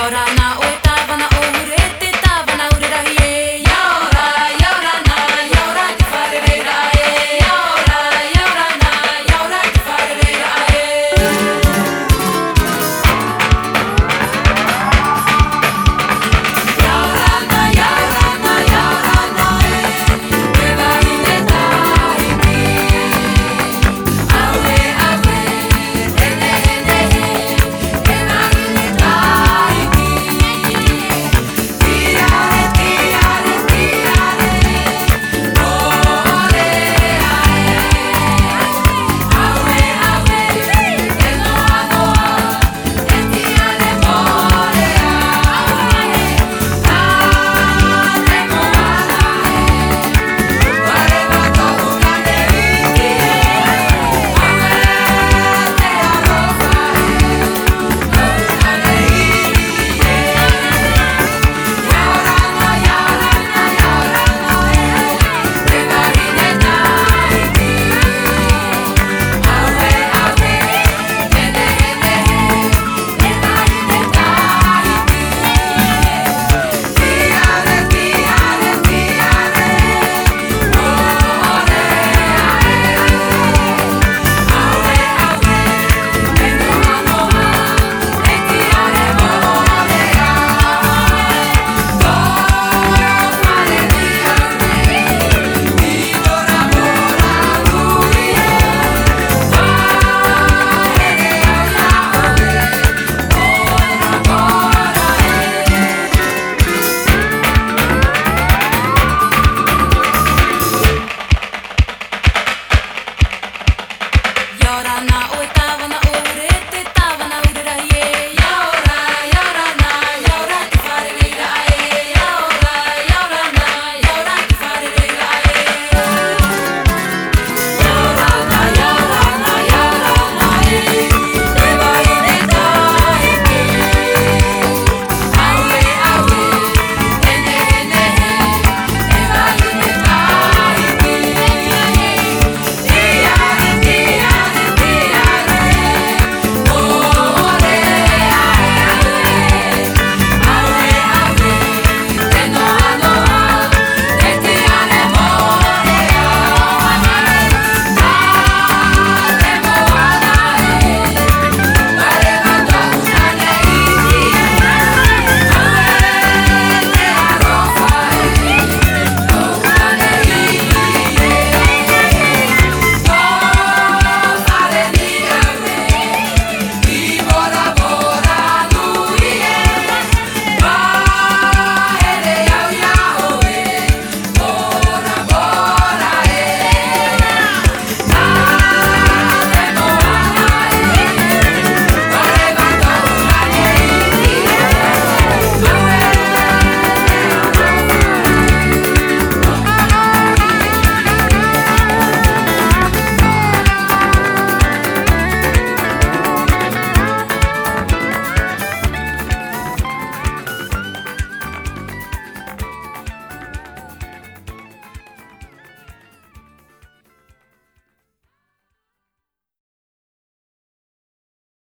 ahora na